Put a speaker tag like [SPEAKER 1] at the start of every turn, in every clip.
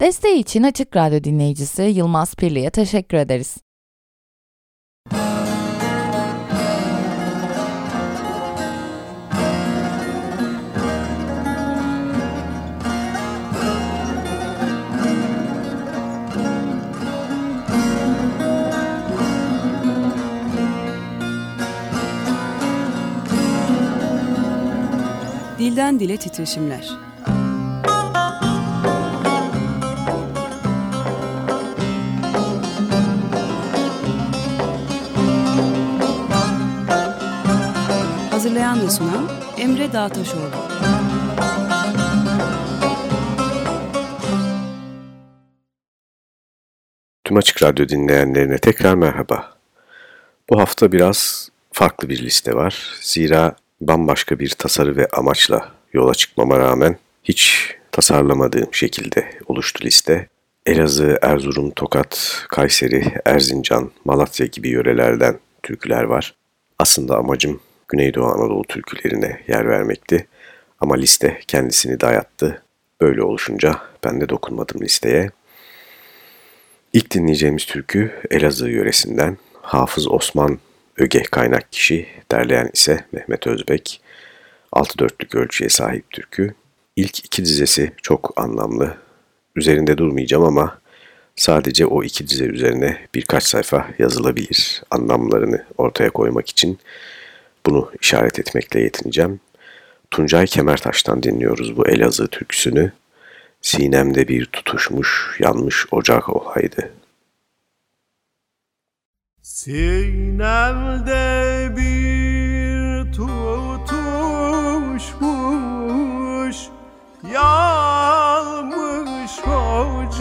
[SPEAKER 1] Desteği için Açık Radyo dinleyicisi Yılmaz Pirli'ye teşekkür ederiz.
[SPEAKER 2] Dilden Dile Titreşimler Hazırlayan ve sunan Emre Dağtaşoğlu
[SPEAKER 3] Tüm Açık Radyo dinleyenlerine tekrar merhaba. Bu hafta biraz farklı bir liste var. Zira bambaşka bir tasarı ve amaçla yola çıkmama rağmen hiç tasarlamadığım şekilde oluştu liste. Elazığ, Erzurum, Tokat, Kayseri, Erzincan, Malatya gibi yörelerden türküler var. Aslında amacım Güneydoğu Anadolu türkülerine yer vermekti. Ama liste kendisini dayattı. Böyle oluşunca ben de dokunmadım listeye. İlk dinleyeceğimiz türkü Elazığ yöresinden Hafız Osman Öge kaynak kişi, derleyen ise Mehmet Özbek. Altı dörtlük ölçüye sahip türkü. İlk iki dizesi çok anlamlı. Üzerinde durmayacağım ama sadece o iki dize üzerine birkaç sayfa yazılabilir anlamlarını ortaya koymak için. Bunu işaret etmekle yetineceğim. Tuncay Kemertaş'tan dinliyoruz bu Elazığ türküsünü. Sinemde bir tutuşmuş, yanmış ocak olaydı.
[SPEAKER 4] Sinemde bir tutuşmuş Yanmış ocak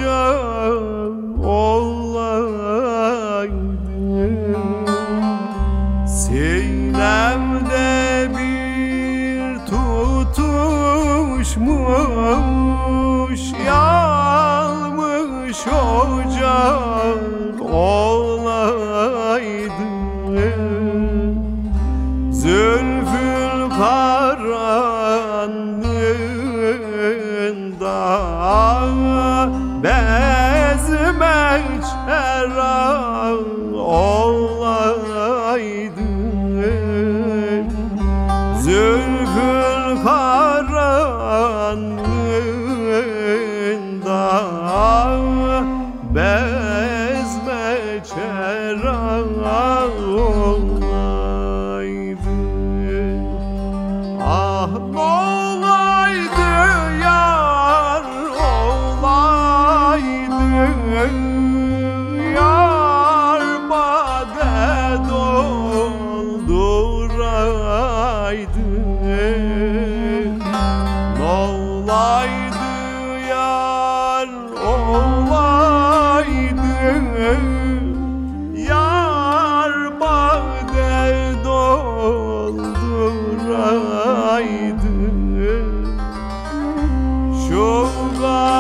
[SPEAKER 4] Şu garip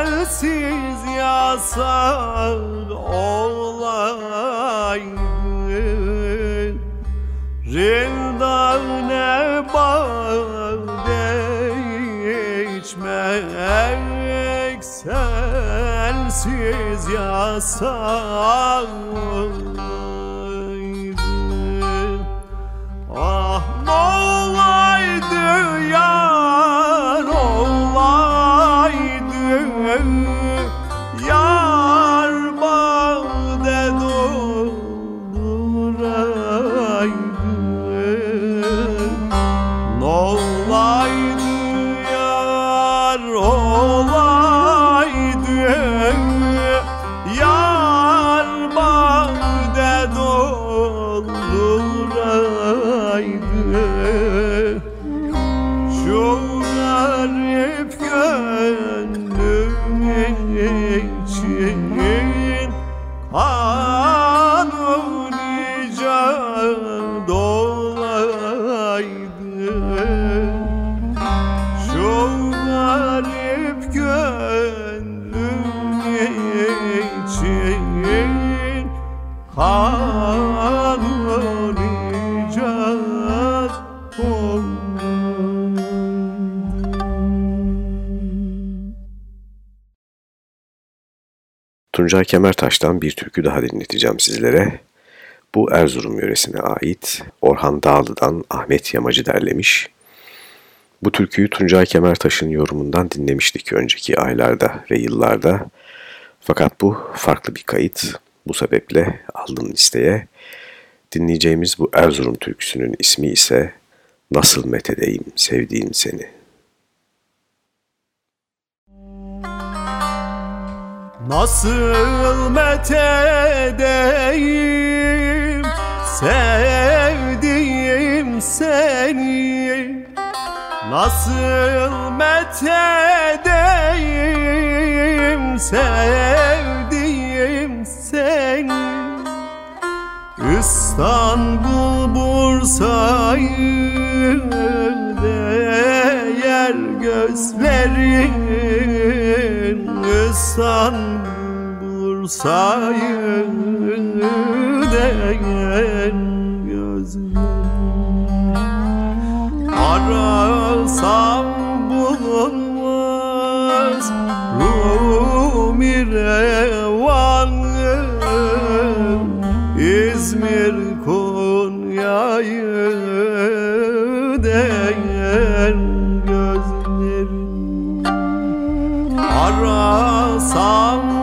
[SPEAKER 4] Sensiz yasak olaydı Rindane bağda içmek Sensiz yasak
[SPEAKER 3] Tuncay Kemertaş'tan bir türkü daha dinleteceğim sizlere. Bu Erzurum yöresine ait Orhan Dağlı'dan Ahmet Yamacı derlemiş. Bu türküyü Tuncay Kemertaş'ın yorumundan dinlemiştik önceki aylarda ve yıllarda. Fakat bu farklı bir kayıt. Bu sebeple aldım listeye. Dinleyeceğimiz bu Erzurum türküsünün ismi ise Nasıl Methedeyim Sevdiğim Seni.
[SPEAKER 4] Nasıl methedeyim sevdiğim seni. Nasıl methedeyim sevdiğim seni. İstanbul Bursa'yı değer gözlerin İstanbul Bursa'yı değer gözlerin Arasam bulunmaz Rumi revanı İzmir Konya'yı Arasam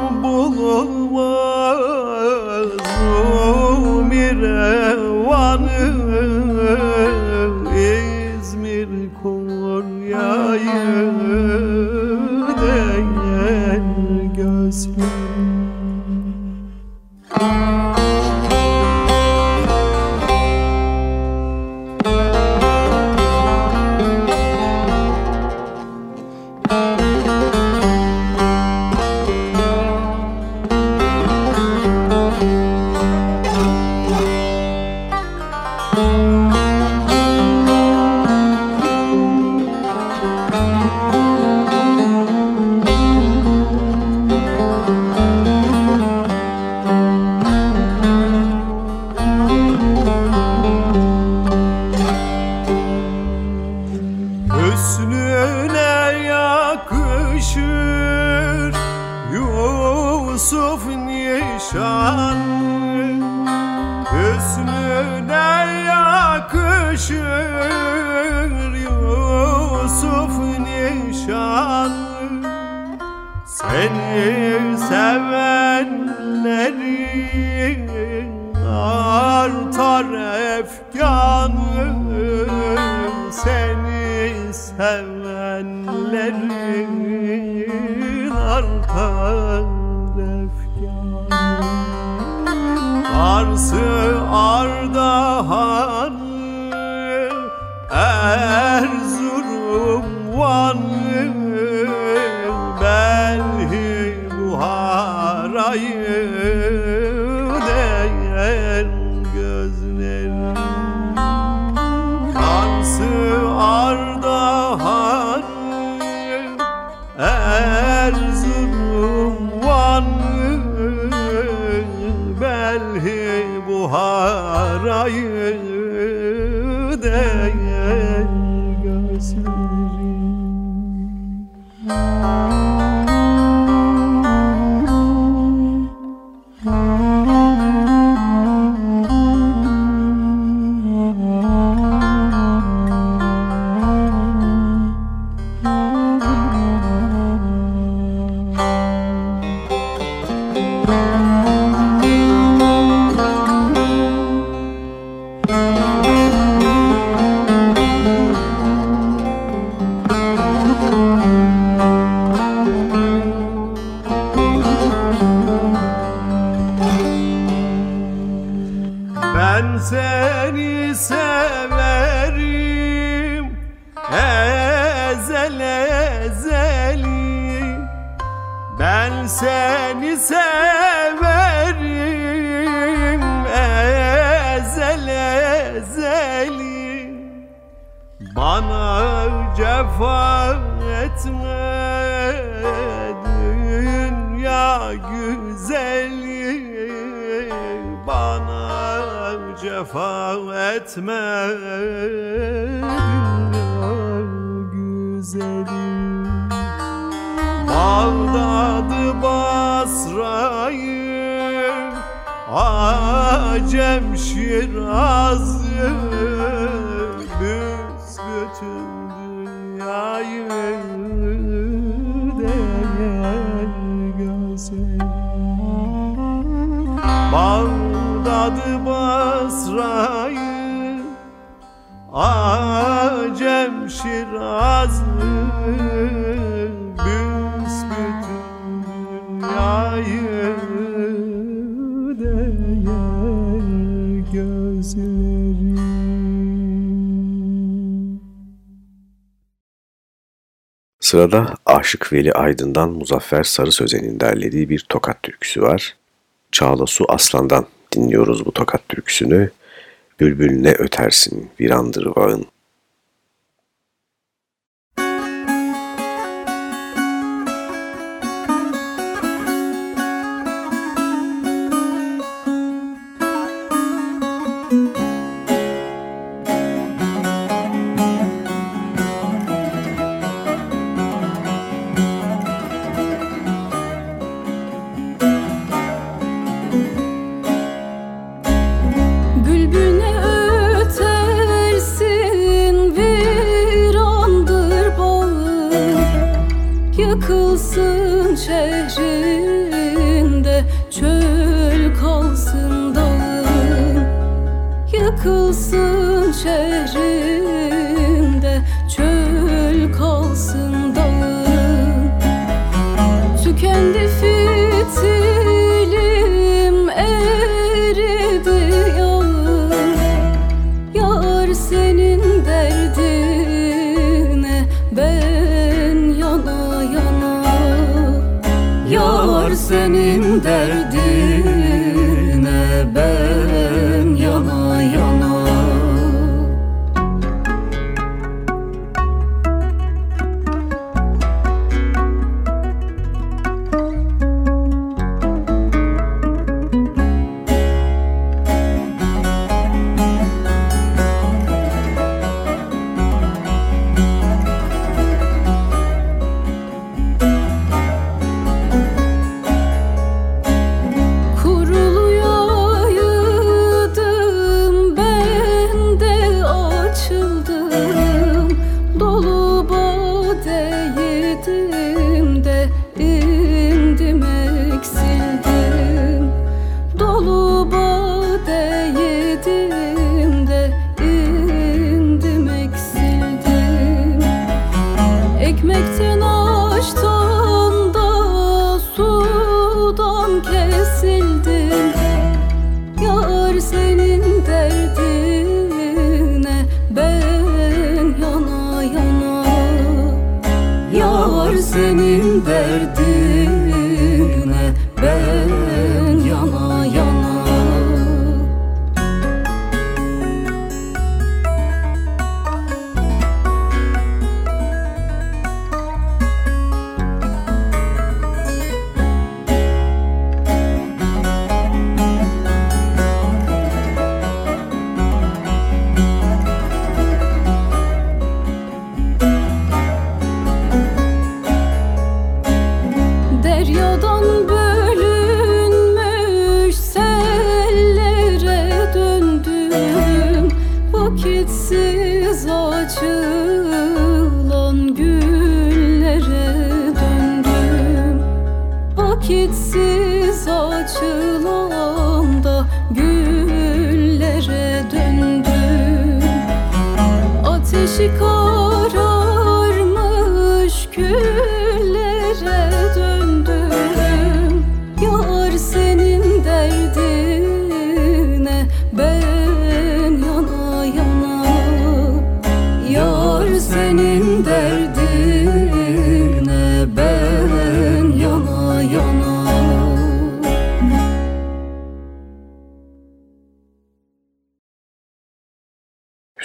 [SPEAKER 4] Música
[SPEAKER 3] sırada Aşık Veli Aydın'dan Muzaffer Sarı Sözen'in derlediği bir tokat türküsü var. Çağla Su Aslan'dan dinliyoruz bu tokat türküsünü. Bülbül ne ötersin virandır
[SPEAKER 5] bağın.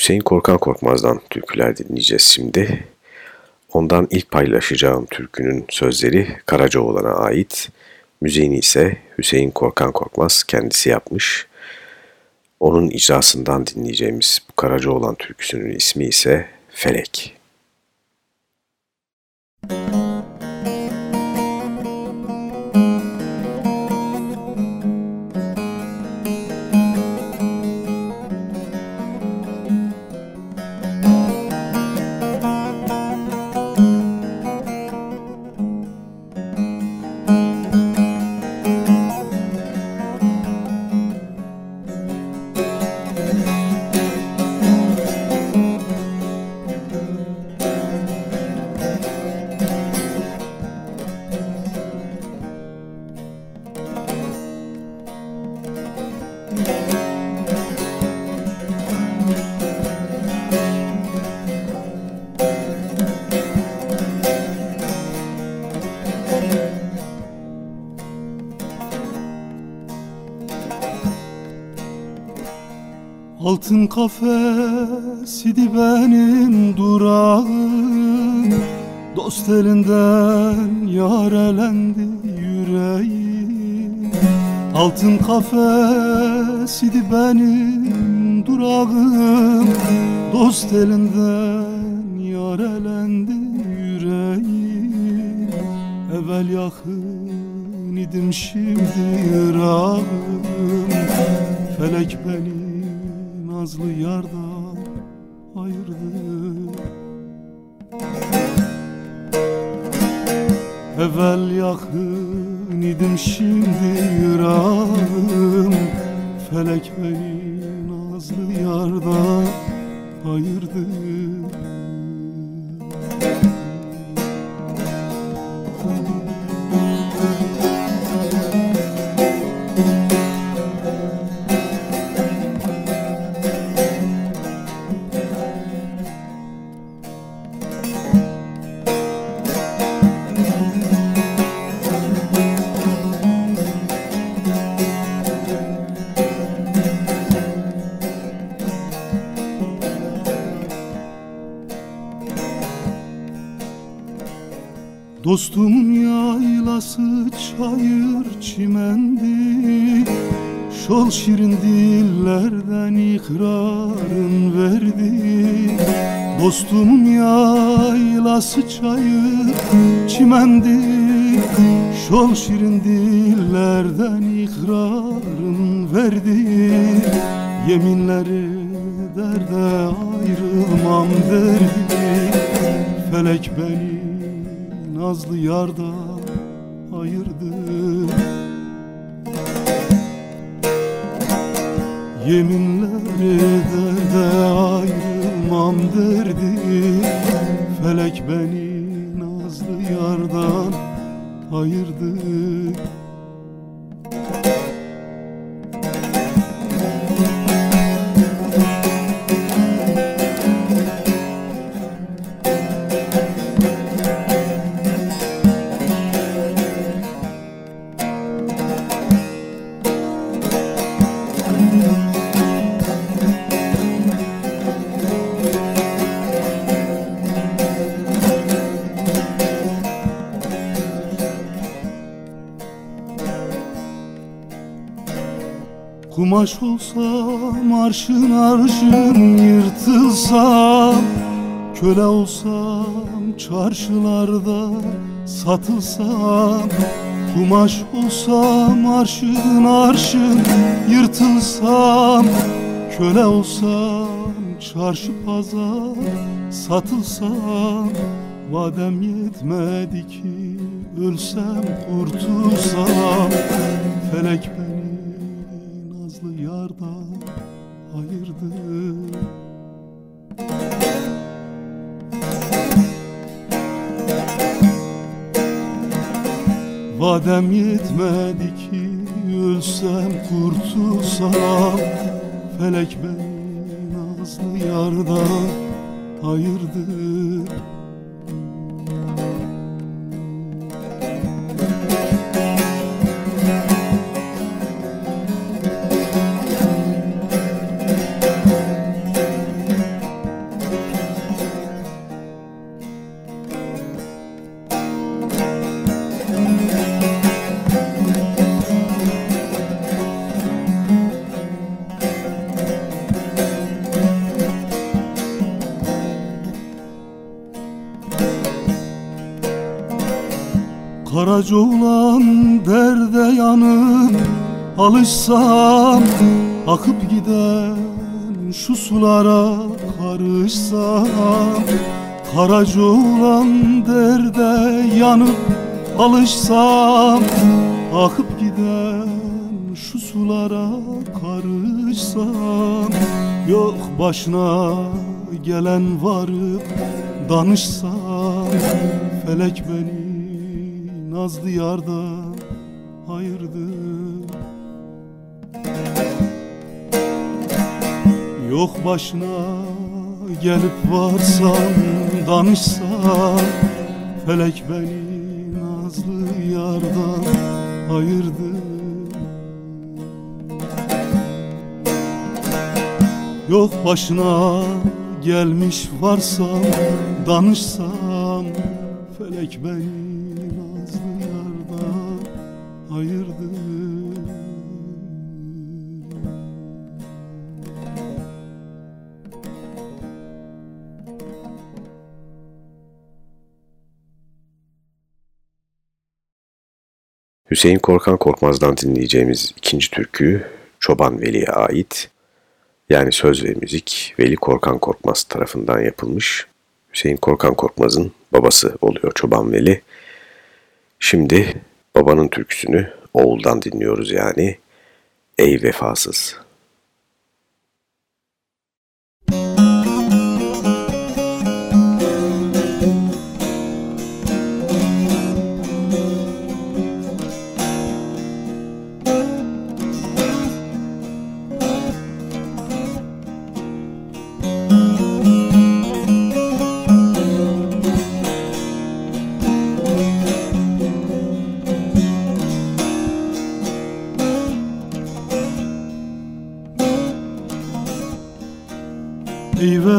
[SPEAKER 3] Hüseyin Korkan Korkmaz'dan türküler dinleyeceğiz şimdi. Ondan ilk paylaşacağım türkünün sözleri Karacaoğlan'a ait. Müziğini ise Hüseyin Korkan Korkmaz kendisi yapmış. Onun icrasından dinleyeceğimiz bu Karacaoğlan türküsünün ismi ise Felek.
[SPEAKER 6] Altın kafes idi benim durağım. Dost elinden yar elendi yüreğim. Altın kafes idi benim durağım. Dost elinden yar elendi yüreğim. Evvel yakın idim şimdi yırağım Felek beni nazlı yardan ayırdı. Evvel yakın idim şimdi yırağım Felek beni nazlı yardan ayırdı Dostumun yaylası çayır çimendi. Şol şirin dillerden ikrarın verdi. Dostumun yaylası çayır çimendi. Şol şirin dillerden ikrarın verdi. Yeminleri derde ayrılmam derdi. Felek beni nazlı yarda ayırdı. Yeminleri derde ayrılmam derdi. Felek beni nazlı yardan ayırdı Kumaş olsam arşın arşın yırtılsam Köle olsam çarşılarda satılsam Kumaş olsam arşın arşın yırtılsam Köle olsam çarşı pazar satılsam Vadem yetmedi ki ölsem kurtulsam Felek Felek ayırdı Vadem yetmedi ki ölsem kurtulsam Felek beni nazlı yardan ayırdı Karaca olan derde yanım Alışsam akıp giden şu sulara karışsam Karaca olan derde yanıp alışsam Akıp giden şu sulara karışsam Yok başına gelen varıp danışsam Felek beni nazlı yardan ayırdı Yok başına gelip varsam danışsam Felek beni nazlı yardan ayırdı Yok başına gelmiş varsam danışsam Felek beni ayırdı
[SPEAKER 3] Hüseyin Korkan Korkmaz'dan dinleyeceğimiz ikinci türkü Çoban Veli'ye ait. Yani söz ve müzik Veli Korkan Korkmaz tarafından yapılmış. Hüseyin Korkan Korkmaz'ın babası oluyor Çoban Veli. Şimdi babanın türküsünü oğuldan dinliyoruz yani. Ey vefasız.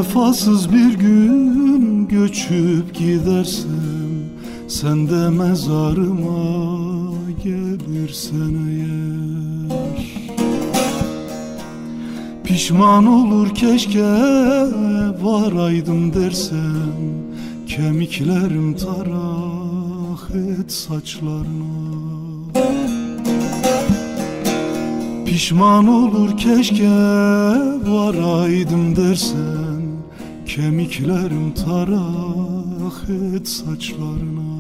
[SPEAKER 6] Vefasız bir gün göçüp gidersem Sen de mezarıma gelirsen eğer. Pişman olur keşke varaydım dersem Kemiklerim tarak et saçlarına. Pişman olur keşke varaydım dersen Kemiklerim tarak et saçlarına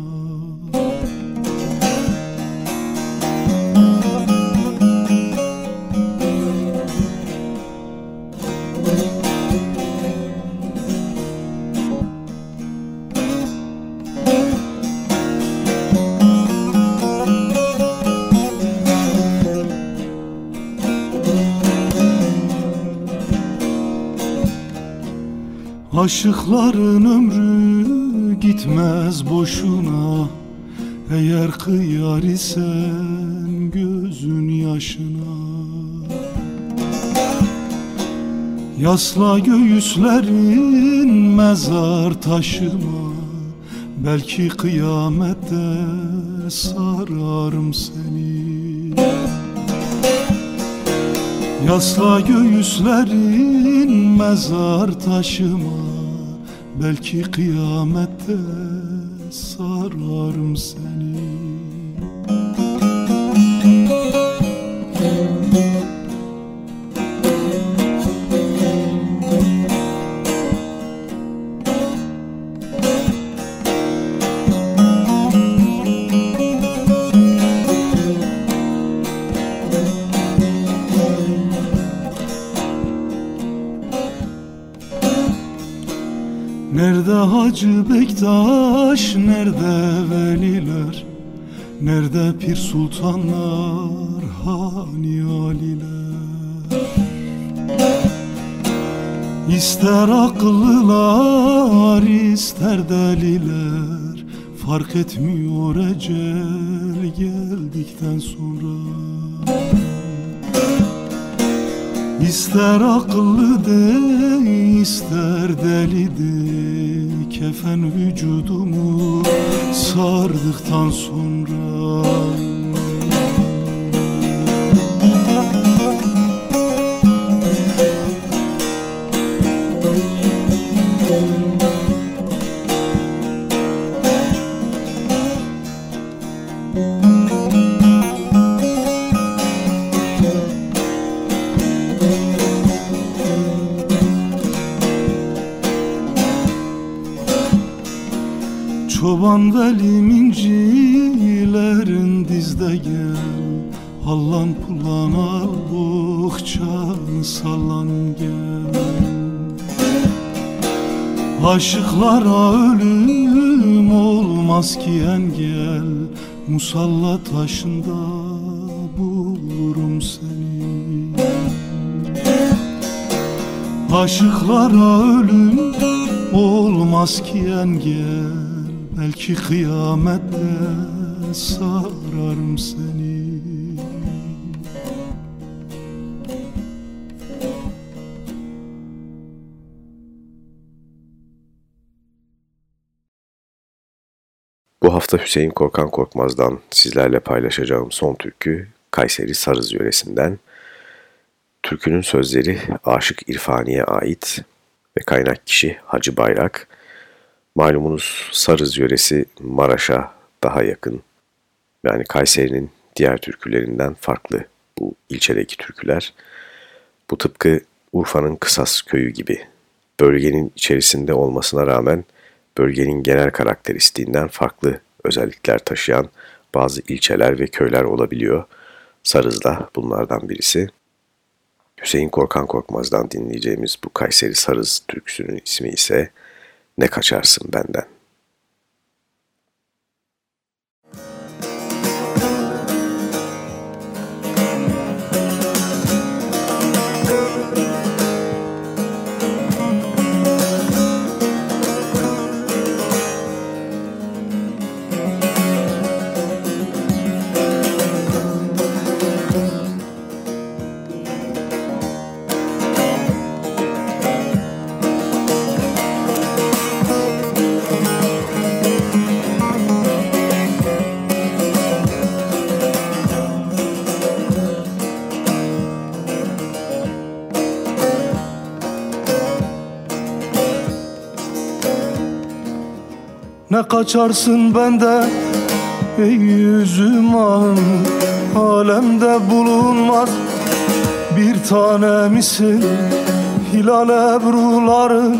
[SPEAKER 6] Aşıkların ömrü gitmez boşuna. Eğer kıyar isen gözün yaşına. Yasla göğüslerin mezar taşıma. Belki kıyamette sararım seni. Yasla göğüslerin mezar taşıma Belki kıyamette sararım seni Bektaş, nerede veliler? Nerede pir sultanlar, hani aliler? İster akıllılar, ister deliler. Fark etmiyor ecel geldikten sonra. İster akıllı de, ister deli de Kefen vücudumu sardıktan sonra Çoban velim incilerin dizde gel. Hallan pulan al bohçanı sallan gel. Aşıklara ölüm olmaz ki engel. Musalla taşında bulurum seni. Aşıklara ölüm olmaz ki engel Belki kıyamette sararım seni
[SPEAKER 3] Bu hafta Hüseyin Korkan Korkmaz'dan sizlerle paylaşacağım son türkü Kayseri Sarız yöresinden. Türkünün sözleri Aşık İrfani'ye ait ve kaynak kişi Hacı Bayrak. Malumunuz Sarız yöresi Maraş'a daha yakın. Yani Kayseri'nin diğer türkülerinden farklı bu ilçedeki türküler. Bu tıpkı Urfa'nın Kısas köyü gibi. Bölgenin içerisinde olmasına rağmen bölgenin genel karakteristiğinden farklı özellikler taşıyan bazı ilçeler ve köyler olabiliyor. Sarız da bunlardan birisi. Hüseyin Korkan Korkmaz'dan dinleyeceğimiz bu Kayseri Sarız türküsünün ismi ise Ne Kaçarsın Benden.
[SPEAKER 6] Kaçarsın benden ey yüzüm ağım Alemde bulunmaz. Bir tane misin? Hilal ebruların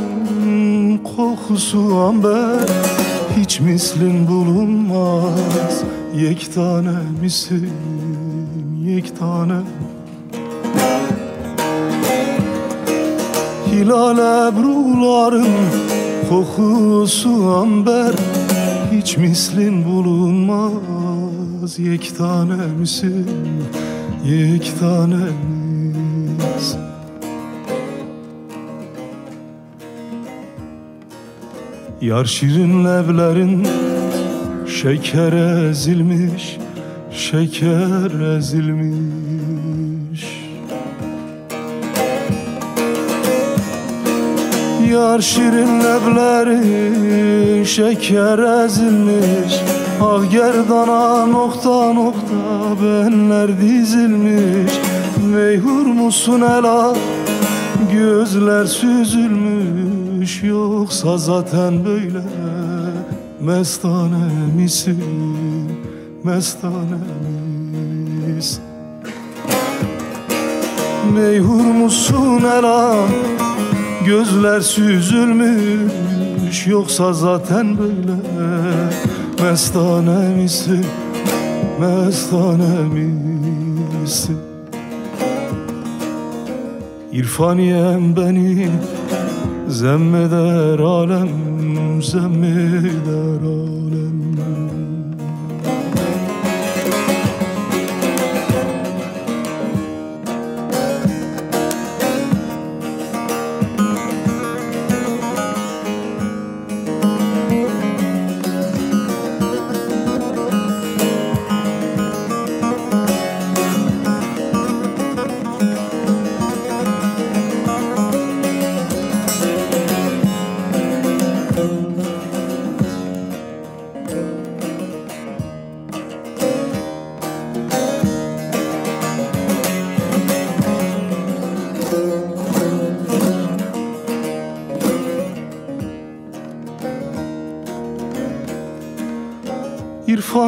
[SPEAKER 6] kokusu amber. Hiç mislin bulunmaz. Yektane misin? Yektane Hilal ebruların kokusu amber Hiç mislin bulunmaz Yektane misin yektane misin Yar şirin levlerin şeker ezilmiş Şeker ezilmiş Yar şirin lebleri şeker ezilmiş. Ah gerdana nokta nokta benler dizilmiş. Meyhur musun ela? Gözler süzülmüş. Yoksa zaten böyle mestane misin? Mestane misin? Meyhur musun ela Gözler süzülmüş Yoksa zaten böyle Mestane misin Mestane misin İrfaniyem benim Zemmeder alem Zemmeder alem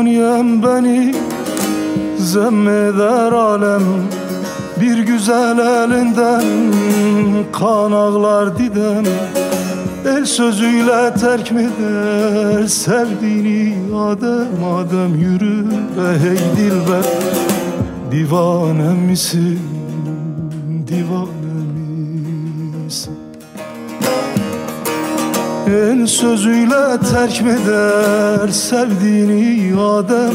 [SPEAKER 6] İrfaniyem beni zemmeder alem. Bir güzel elinden kan ağlar didem El sözüyle terk mi der sevdiğini? Adem adem yürü be hey dilber. Divanem misin Sözüyle terk mi der sevdiğini adem.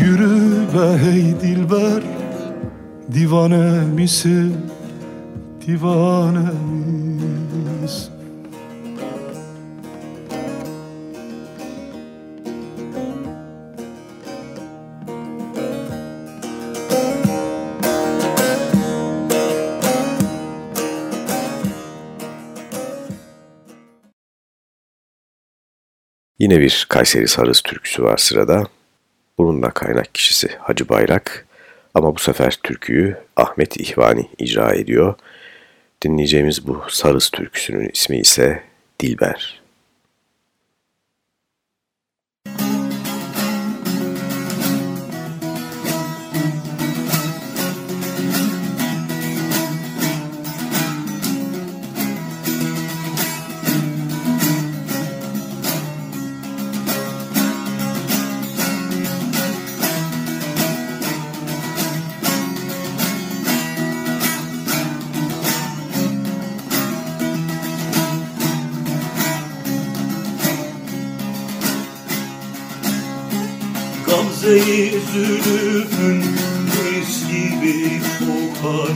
[SPEAKER 6] Yürü be hey dilber Divane misin divane misin
[SPEAKER 3] Yine bir Kayseri Sarız türküsü var sırada. Bunun da kaynak kişisi Hacı Bayrak. Ama bu sefer türküyü Ahmet İhvani icra ediyor. Dinleyeceğimiz bu Sarız türküsünün ismi ise Dilber.
[SPEAKER 7] Zülfün mis gibi kokar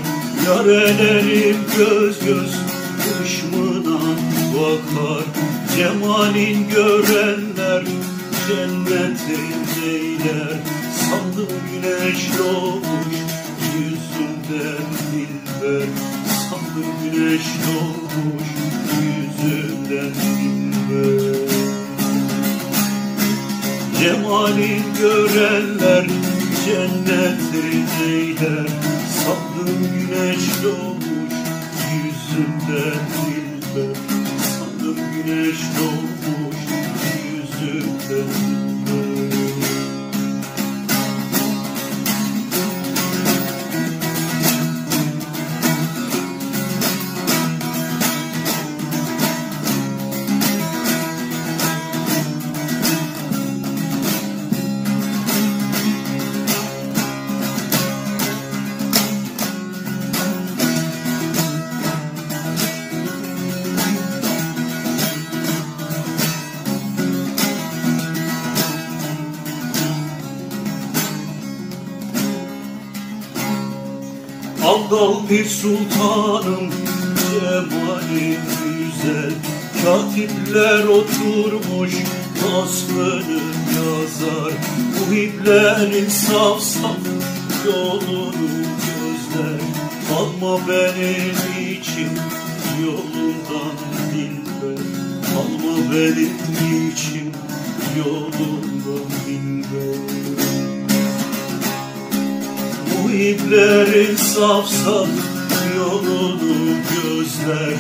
[SPEAKER 7] Yarelerim göz göz. Kışmından bakar Cemalin görenler. Cennetin eyler Sandım güneş doğmuş. Yüzünden dilber Sandım güneş doğmuş Andal bir sultanım Cemalin güzel. Katipler oturmuş Vasfını yazar. Muhiblerin saf saf Yolunu gözler Alma benim için Yolundan dilber Alma benim için Yolundan dilber Muhiblerin saf saf yolunu gözler.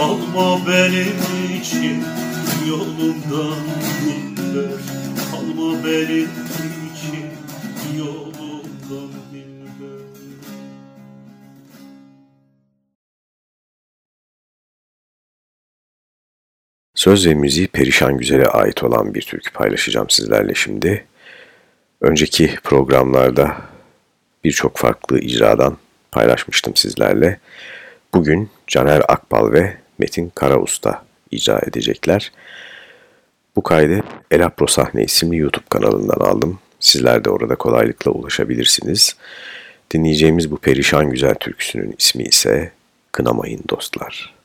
[SPEAKER 7] Alma benim için yolundan diller Alma benim için yolundan diller
[SPEAKER 3] Söz ve müziği Perişan Güzel'e ait olan bir türkü paylaşacağım sizlerle şimdi. Önceki programlarda birçok farklı icradan paylaşmıştım sizlerle. Bugün Caner Akbal ve
[SPEAKER 8] Metin Karausta icra edecekler. Bu kaydı Elapro Sahne isimli YouTube kanalından aldım. Sizler de orada kolaylıkla ulaşabilirsiniz. Dinleyeceğimiz bu perişan güzel türküsünün ismi ise Kınamayın Dostlar.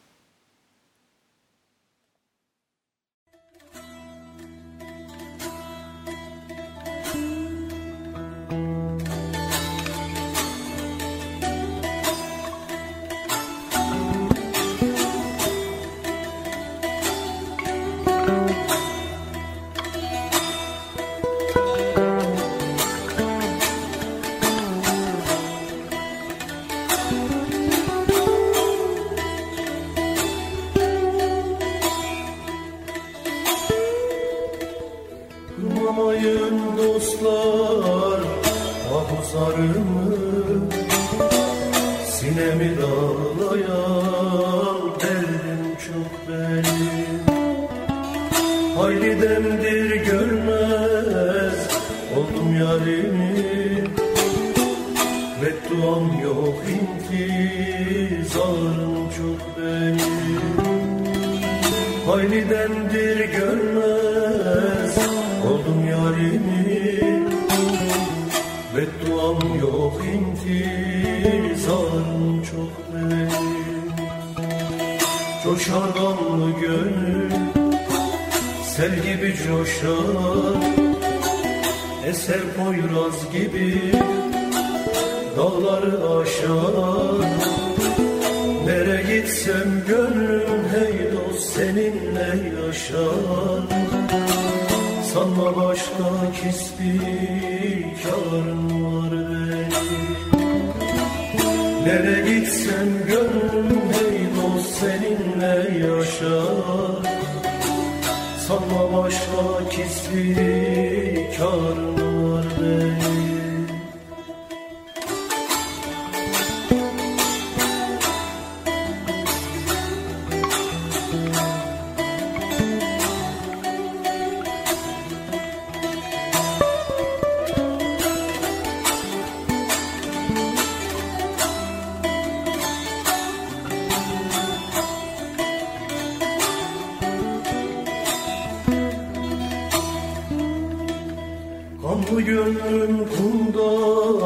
[SPEAKER 8] Sırada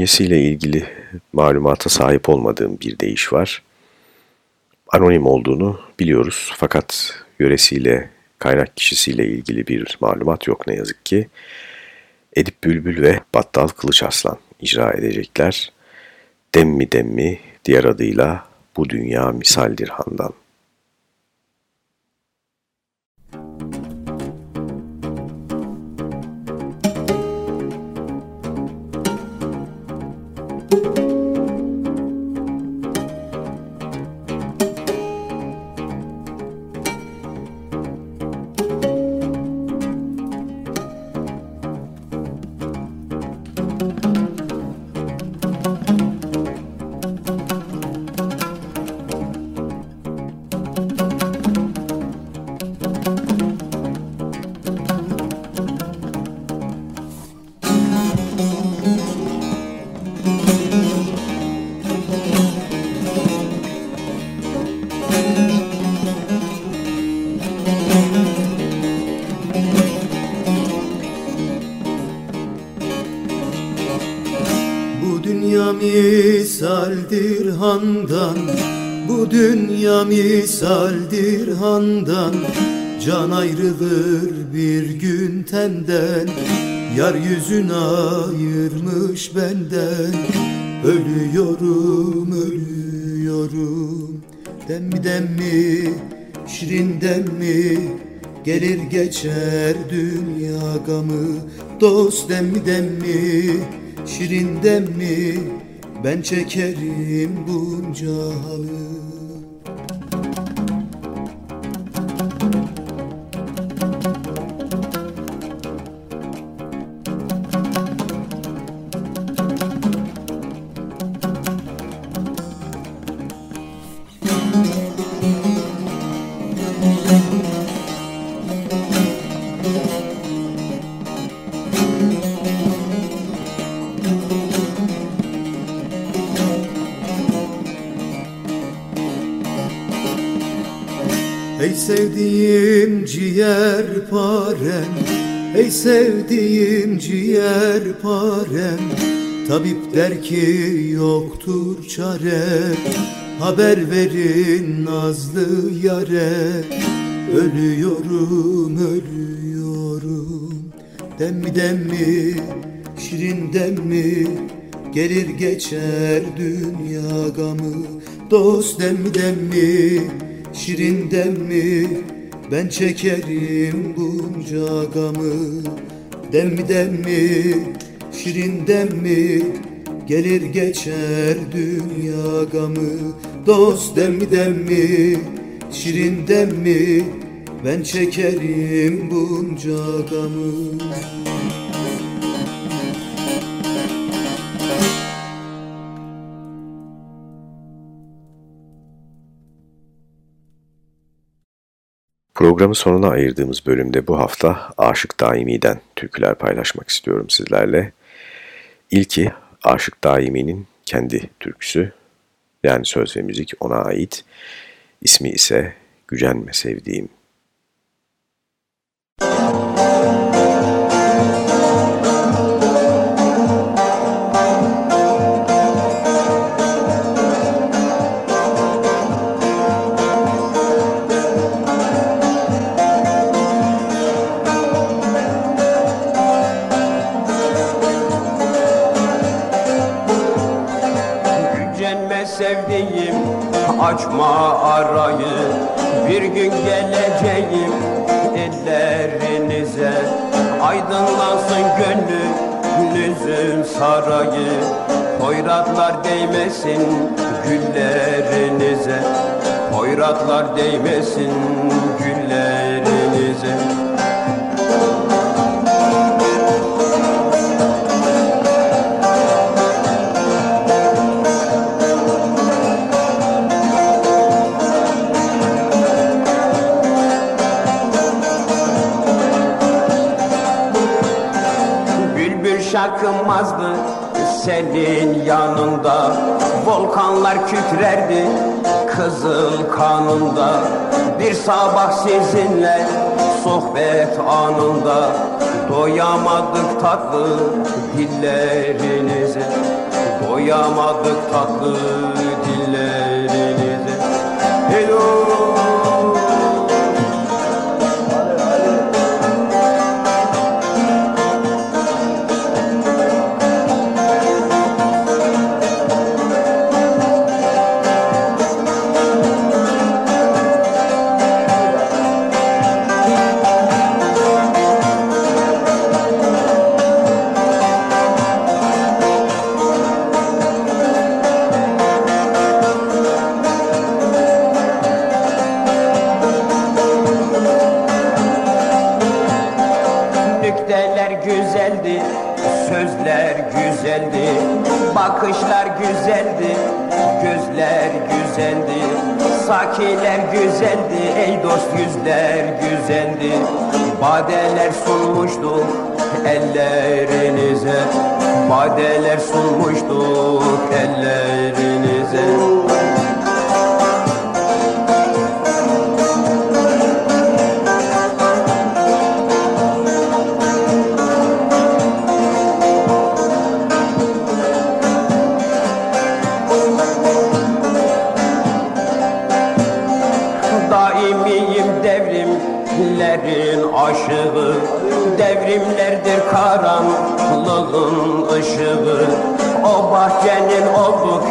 [SPEAKER 8] künyesiyle ilgili malumata sahip olmadığım bir deyiş var. Anonim olduğunu biliyoruz fakat yöresiyle, kaynak kişisiyle ilgili bir malumat yok ne yazık ki. Edip Bülbül ve Battal Kılıç Aslan icra edecekler. Demmi Demmi diğer adıyla Bu Dünya Misaldir Handan.
[SPEAKER 9] Misaldir handan. Can ayrılır bir gün tenden. Yar yüzün ayırmış benden. Ölüyorum, ölüyorum. Demmi demmi, şirin demmi Gelir geçer dünya gamı. Dost demmi demmi, şirin demmi Ben çekerim bunca halı sevdiğim ciğer parem. Ey sevdiğim ciğer parem. Tabip der ki yoktur çare. Haber verin nazlı yare. Ölüyorum ölüyorum. Demmi demmi şirin demmi Gelir geçer dünya gamı. Dost demmi demmi şirin demmi Ben çekerim bunca gamı Demmi demmi şirin demmi Gelir geçer dünya gamı. Dost demmi demmi şirin demmi Ben çekerim bunca gamı
[SPEAKER 3] Programın sonuna ayırdığımız bölümde bu hafta Aşık Daimi'den türküler paylaşmak istiyorum sizlerle. İlki Aşık Daimi'nin kendi türküsü, yani söz ve müzik ona ait. İsmi ise Gücenme Sevdiğim.
[SPEAKER 10] Değmesin güllerinize. Hoyratlar değmesin kızıl kanında Bir sabah sizinle sohbet anında Doyamadık tatlı dillerinize Doyamadık tatlı dillerinize Hello bakışlar güzeldi, gözler güzeldi, sakiler güzeldi, ey dost yüzler güzeldi. Badeler sunmuştuk ellerinize, badeler sunmuştuk ellerinize.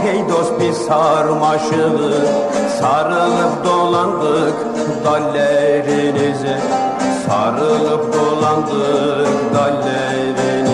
[SPEAKER 10] Hey dost bir sarmaşığı Sarılıp dolandık dallerinize. Sarılıp dolandık dallerinize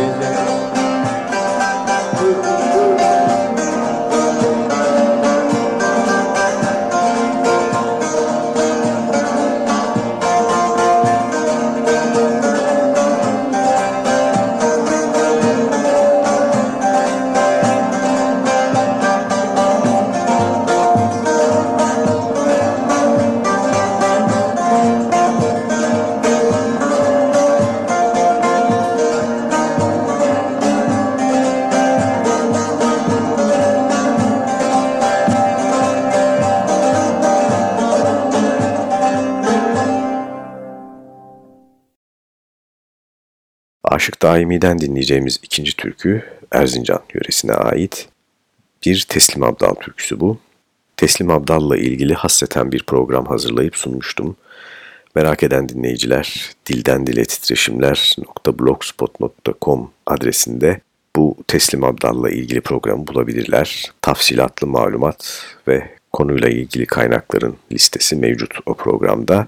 [SPEAKER 3] Aşık Daimi'den dinleyeceğimiz ikinci türkü Erzincan yöresine ait bir Teslim Abdal türküsü bu. Teslim Abdal'la ilgili hasreten bir program hazırlayıp sunmuştum. Merak eden dinleyiciler dilden dile titreşimler.blogspot.com adresinde bu Teslim Abdal'la ilgili programı bulabilirler. Tafsilatlı malumat ve konuyla ilgili kaynakların listesi mevcut o programda.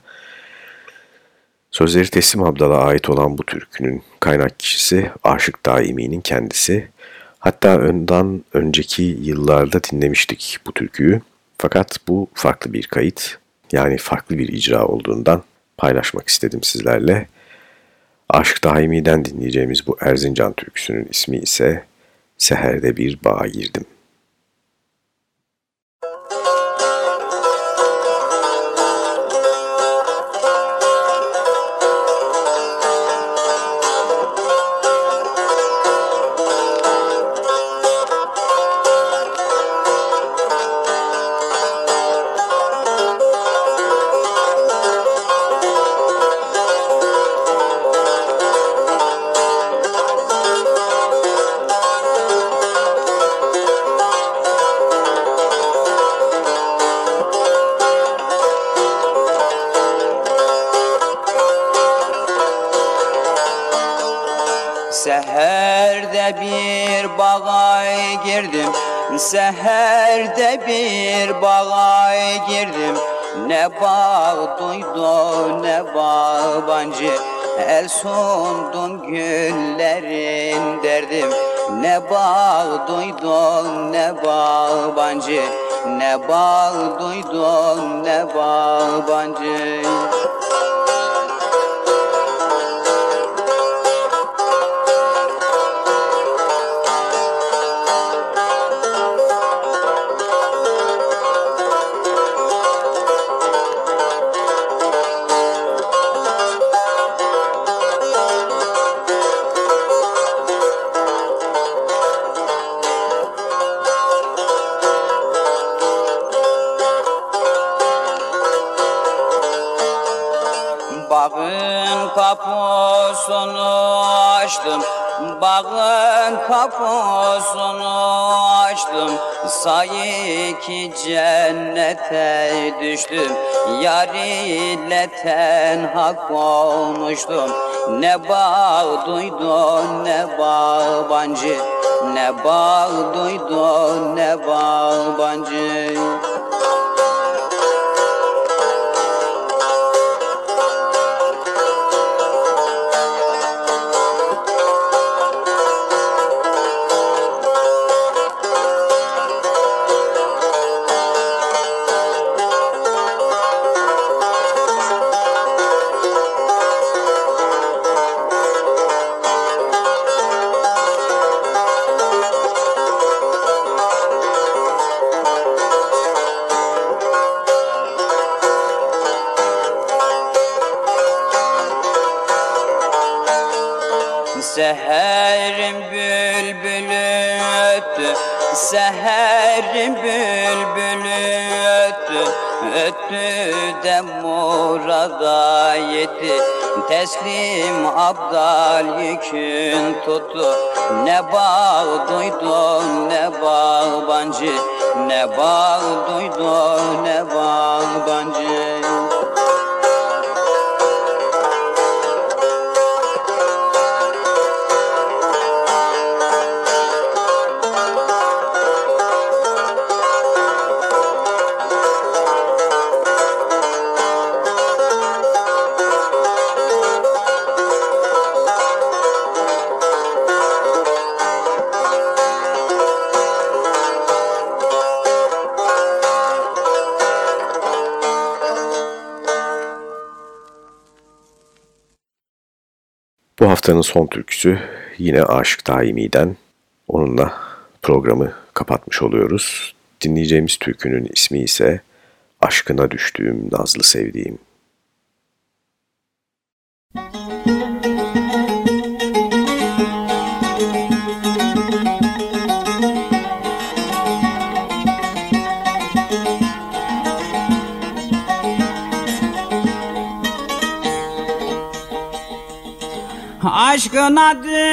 [SPEAKER 3] Sözleri Teslim Abdal'a ait olan bu türkünün kaynak kişisi Aşık Daimi'nin kendisi. Hatta önden önceki yıllarda dinlemiştik bu türküyü. Fakat bu farklı bir kayıt, yani farklı bir icra olduğundan paylaşmak istedim sizlerle. Aşık Daimi'den dinleyeceğimiz bu Erzincan türküsünün ismi ise Seherde Bir Bağa Girdim.
[SPEAKER 11] Seherde bir bağa girdim Seherde bir bağa girdim. Ne bağ duydu ne bağbancı El sundum güllerin derdim. Ne bağ duydun ne bağbancı Ne bağ duydun ne bağbancı açtım Bağın kapısını açtım. Sayı ki cennete düştüm Yar ile tenha konuştum. Ne bağ duydun ne bağbancı Ne bağ duydun ne bağbancı Teslim abdal yükün tuttu. Ne bağ duydun ne bağbancı Ne bağ duydun ne bağbancı
[SPEAKER 3] haftanın son türküsü yine Aşık Daimi'den. Onunla programı kapatmış oluyoruz. Dinleyeceğimiz türkünün ismi ise Aşkına Düştüğüm Nazlı Sevdiğim.
[SPEAKER 12] Aşkına düştüğüm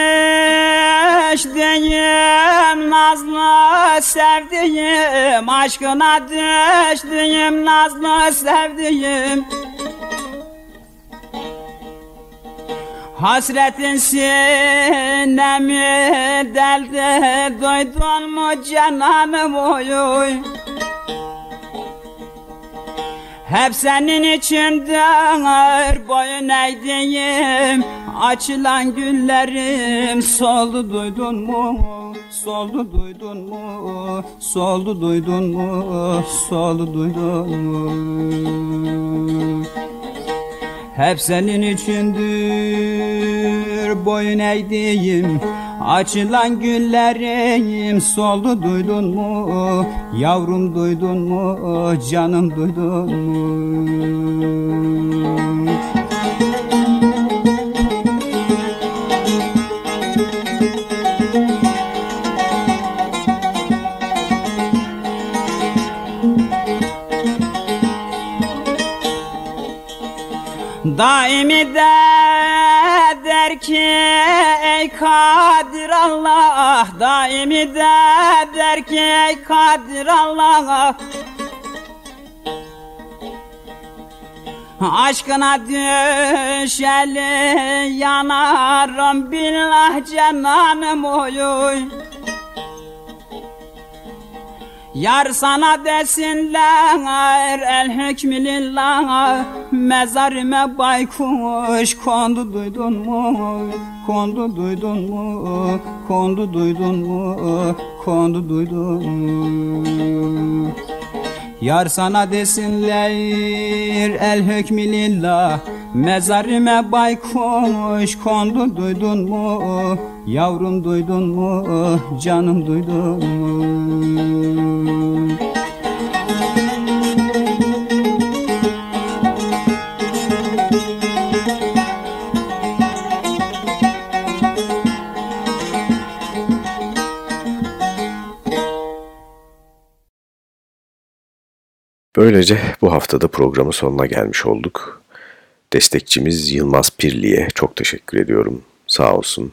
[SPEAKER 12] nazlı sevdiğim Aşkına düştüğüm nazlı sevdiğim. Hasretin sinemi deldi Duydun mu cananım oy hep senin içindir boyun eğdiğim Açılan güllerim soldu duydun mu? Soldu duydun mu? Soldu duydun mu? Soldu duydun mu? Hep senin içindir boyun eğdiğim Açılan güllerim soldu duydun mu? Yavrum duydun mu? Canım duydun mu? Daimi de der ki ey Kadir Allah. Daimi de der ki ey Kadir Allah. Aşkına düşeli yanarım billah cananım oy Yar sana desinler el hükmü lillah Mezarime baykuş kondu duydun mu? Kondu duydun mu? Kondu duydun mu? Kondu duydun mu? Yar sana desinler el hükmü lillah Mezarime baykuş kondu duydun mu? Yavrum duydun mu? Canım duydun mu?
[SPEAKER 3] Böylece bu haftada programın sonuna gelmiş olduk. Destekçimiz Yılmaz Pirli'ye çok teşekkür ediyorum. Sağ olsun.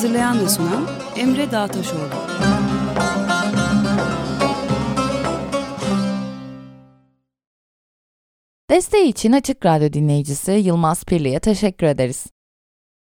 [SPEAKER 2] Hazırlayan ve sunan Emre Dağtaşoğlu.
[SPEAKER 1] Desteği için Açık Radyo dinleyicisi Yılmaz Pirli'ye teşekkür ederiz.